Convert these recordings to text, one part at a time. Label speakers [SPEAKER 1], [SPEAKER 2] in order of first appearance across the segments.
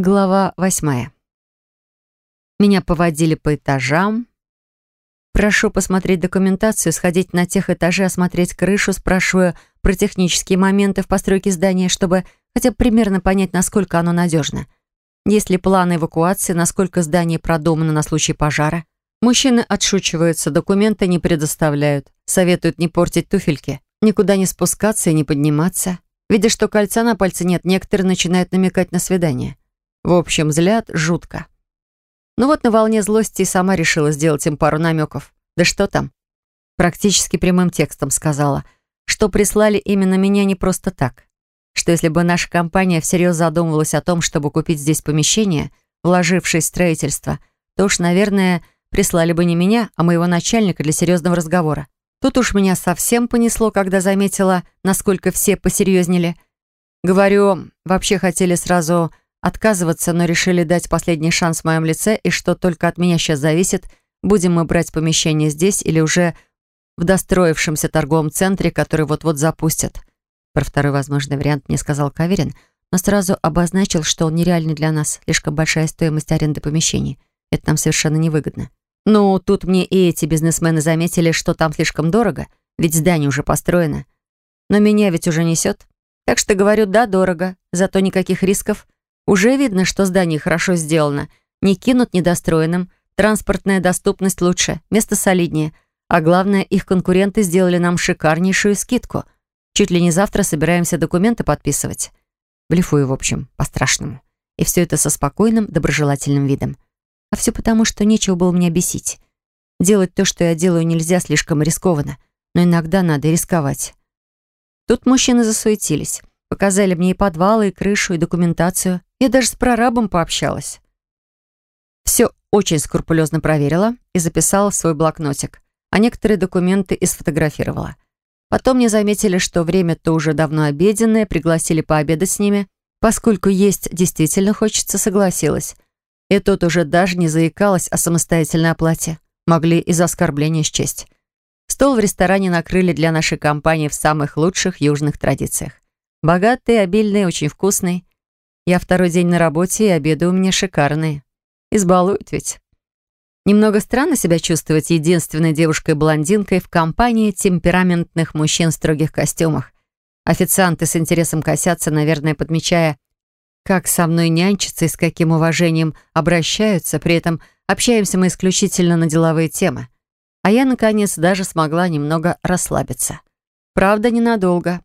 [SPEAKER 1] Глава восьмая. Меня поводили по этажам. Прошу посмотреть документацию, сходить на тех этажи, осмотреть крышу, спрашиваю про технические моменты в постройке здания, чтобы хотя бы примерно понять, насколько оно надежно. Есть ли планы эвакуации, насколько здание продумано на случай пожара. Мужчины отшучиваются, документы не предоставляют, советуют не портить туфельки, никуда не спускаться и не подниматься. Видя, что кольца на пальце нет, некоторые начинают намекать на свидание. В общем, взгляд жутко. Ну вот на волне злости и сама решила сделать им пару намеков. Да что там? Практически прямым текстом сказала, что прислали именно меня не просто так. Что если бы наша компания всерьез задумывалась о том, чтобы купить здесь помещение, вложившись в строительство, то уж, наверное, прислали бы не меня, а моего начальника для серьезного разговора. Тут уж меня совсем понесло, когда заметила, насколько все посерьезнели. Говорю, вообще хотели сразу отказываться, но решили дать последний шанс в моем лице, и что только от меня сейчас зависит, будем мы брать помещение здесь или уже в достроившемся торговом центре, который вот-вот запустят. Про второй возможный вариант мне сказал Каверин, но сразу обозначил, что он нереальный для нас, слишком большая стоимость аренды помещений. Это нам совершенно невыгодно. Ну, тут мне и эти бизнесмены заметили, что там слишком дорого, ведь здание уже построено. Но меня ведь уже несет. Так что говорю, да, дорого, зато никаких рисков — уже видно, что здание хорошо сделано. Не кинут недостроенным. Транспортная доступность лучше, место солиднее. А главное, их конкуренты сделали нам шикарнейшую скидку. Чуть ли не завтра собираемся документы подписывать. Блефую, в общем, по-страшному. И все это со спокойным, доброжелательным видом. А все потому, что нечего было меня бесить. Делать то, что я делаю, нельзя слишком рискованно. Но иногда надо рисковать. Тут мужчины засуетились. Показали мне и подвалы, и крышу, и документацию. Я даже с прорабом пообщалась. Все очень скрупулезно проверила и записала в свой блокнотик, а некоторые документы и сфотографировала. Потом мне заметили, что время-то уже давно обеденное, пригласили пообедать с ними. Поскольку есть действительно хочется, согласилась. И тут уже даже не заикалась о самостоятельной оплате. Могли из оскорбления счесть. Стол в ресторане накрыли для нашей компании в самых лучших южных традициях. Богатый, обильный, очень вкусный. Я второй день на работе, и обеды у меня шикарные. Избалуют ведь. Немного странно себя чувствовать единственной девушкой-блондинкой в компании темпераментных мужчин в строгих костюмах. Официанты с интересом косятся, наверное, подмечая, как со мной нянчатся и с каким уважением обращаются, при этом общаемся мы исключительно на деловые темы. А я, наконец, даже смогла немного расслабиться. Правда, ненадолго.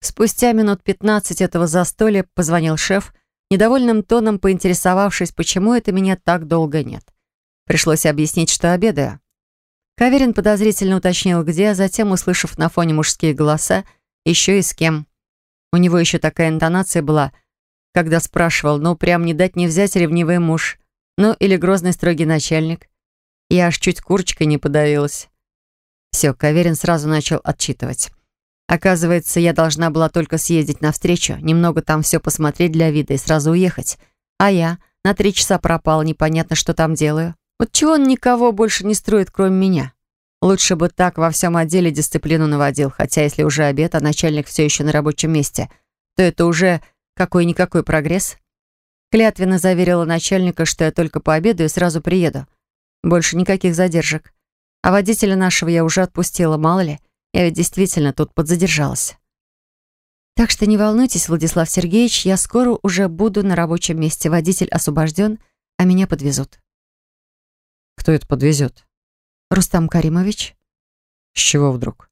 [SPEAKER 1] Спустя минут пятнадцать этого застолья позвонил шеф, недовольным тоном поинтересовавшись, почему это меня так долго нет. Пришлось объяснить, что обедаю. Каверин подозрительно уточнил, где, а затем, услышав на фоне мужские голоса, еще и с кем. У него еще такая интонация была, когда спрашивал, ну, прям не дать не взять ревнивый муж, ну, или грозный строгий начальник. Я аж чуть курочкой не подавилась. Все, Каверин сразу начал отчитывать. Оказывается, я должна была только съездить навстречу, немного там все посмотреть для вида и сразу уехать. А я на три часа пропал, непонятно, что там делаю. Вот чего он никого больше не строит, кроме меня? Лучше бы так во всем отделе дисциплину наводил, хотя если уже обед, а начальник все еще на рабочем месте, то это уже какой-никакой прогресс. Клятвенно заверила начальника, что я только пообедаю и сразу приеду. Больше никаких задержек. А водителя нашего я уже отпустила, мало ли. Я ведь действительно тут подзадержалась. Так что не волнуйтесь, Владислав Сергеевич, я скоро уже буду на рабочем месте. Водитель освобожден, а меня подвезут.
[SPEAKER 2] Кто это подвезет?
[SPEAKER 1] Рустам Каримович.
[SPEAKER 2] С чего вдруг?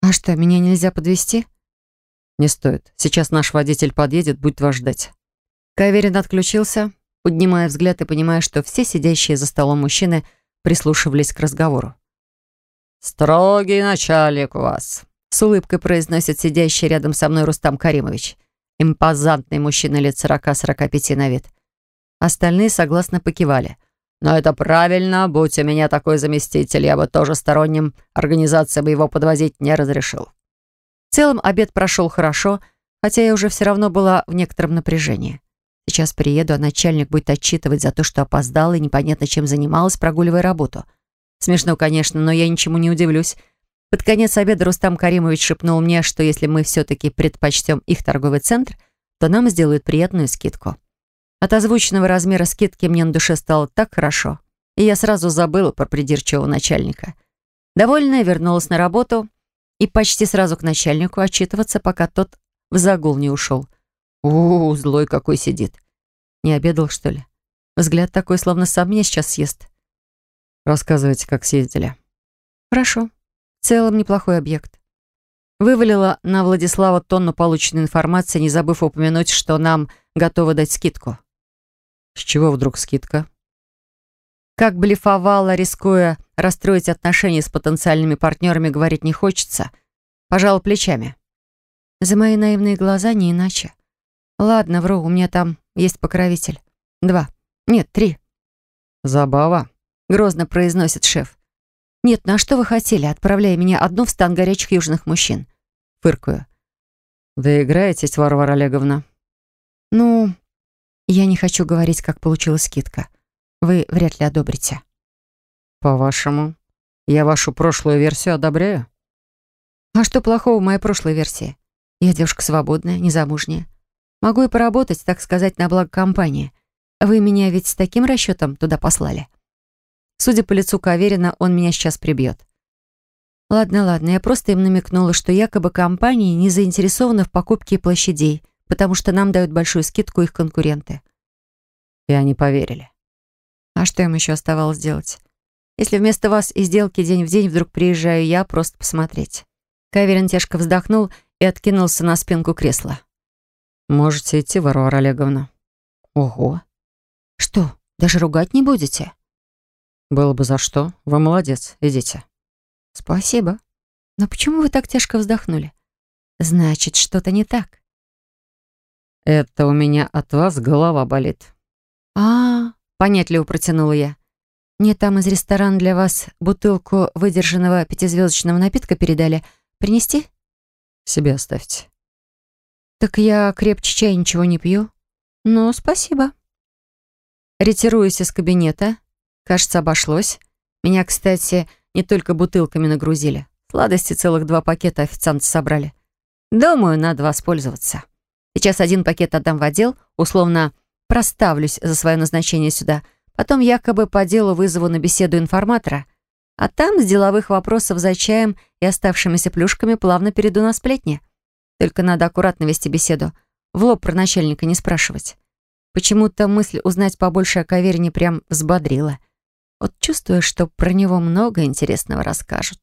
[SPEAKER 1] А что, меня нельзя подвезти?
[SPEAKER 2] Не стоит. Сейчас наш водитель подъедет, будет вас ждать.
[SPEAKER 1] Каверин отключился, поднимая взгляд и понимая, что все сидящие за столом мужчины прислушивались к разговору.
[SPEAKER 3] «Строгий начальник у вас», —
[SPEAKER 1] с улыбкой произносит сидящий рядом со мной Рустам Каримович. Импозантный мужчина лет сорока-сорока пяти на вид. Остальные согласно покивали.
[SPEAKER 3] «Но это правильно. Будь у меня такой заместитель, я бы тоже сторонним организациям его подвозить не разрешил».
[SPEAKER 1] В целом обед прошел хорошо, хотя я уже все равно была в некотором напряжении. Сейчас приеду, а начальник будет отчитывать за то, что опоздала и непонятно чем занималась, прогуливая работу — Смешно, конечно, но я ничему не удивлюсь. Под конец обеда Рустам Каримович шепнул мне, что если мы все-таки предпочтем их торговый центр, то нам сделают приятную скидку. От озвученного размера скидки мне на душе стало так хорошо, и я сразу забыла про придирчивого начальника. Довольная, вернулась на работу и почти сразу к начальнику отчитываться, пока тот в загул не ушел. у, злой какой сидит. Не обедал, что ли? Взгляд такой, словно сам меня сейчас съест.
[SPEAKER 2] Рассказывайте, как съездили.
[SPEAKER 1] Хорошо. В целом неплохой объект. Вывалила на Владислава тонну полученной информации, не забыв упомянуть, что нам готовы дать скидку.
[SPEAKER 2] С чего вдруг скидка?
[SPEAKER 1] Как блефовала, рискуя расстроить отношения с потенциальными партнерами, говорить не хочется. Пожал плечами. За мои наивные глаза не иначе. Ладно, вру, у меня там есть покровитель. Два. Нет, три.
[SPEAKER 2] Забава.
[SPEAKER 1] Грозно произносит шеф. Нет, ну а что вы хотели, отправляя меня одну в стан горячих южных мужчин? Фыркаю.
[SPEAKER 2] Да играетесь, Варвара Олеговна.
[SPEAKER 1] Ну, я не хочу говорить, как получилась скидка. Вы вряд ли одобрите.
[SPEAKER 2] По-вашему, я вашу прошлую версию одобряю?
[SPEAKER 1] А что плохого в моей прошлой версии? Я девушка свободная, незамужняя. Могу и поработать, так сказать, на благо компании. Вы меня ведь с таким расчетом туда послали. Судя по лицу Каверина, он меня сейчас прибьет. Ладно, ладно, я просто им намекнула, что якобы компания не заинтересована в покупке площадей — потому что нам дают большую скидку их конкуренты.
[SPEAKER 2] И они поверили.
[SPEAKER 1] А что им еще оставалось делать? Если вместо вас из сделки день в день вдруг приезжаю я просто посмотреть. Каверин тяжко вздохнул и откинулся на спинку кресла.
[SPEAKER 2] «Можете идти, Варвара Олеговна».
[SPEAKER 1] «Ого! Что, даже ругать не будете?»
[SPEAKER 2] «Было бы за что. Вы молодец. Идите».
[SPEAKER 1] «Спасибо. Но почему вы так тяжко вздохнули? Значит, что-то не так».
[SPEAKER 2] «Это у меня от вас голова болит».
[SPEAKER 1] А, -а, -а понятливо протянула я. «Мне там из ресторана для вас бутылку выдержанного пятизвездочного напитка передали. Принести?»
[SPEAKER 2] «Себе оставьте».
[SPEAKER 1] «Так я крепче чая ничего не пью». «Ну, спасибо». Ретируюсь из кабинета. Кажется, обошлось. Меня, кстати, не только бутылками нагрузили. Сладости целых два пакета официанты собрали. Думаю, надо воспользоваться. Сейчас один пакет отдам в отдел, условно проставлюсь за свое назначение сюда. Потом якобы по делу вызову на беседу информатора. А там с деловых вопросов за чаем и оставшимися плюшками плавно перейду на сплетни. Только надо аккуратно вести беседу. В лоб про начальника не спрашивать. Почему-то мысль узнать побольше о Каверине прям взбодрила. Вот чувствую, что про него много интересного расскажут.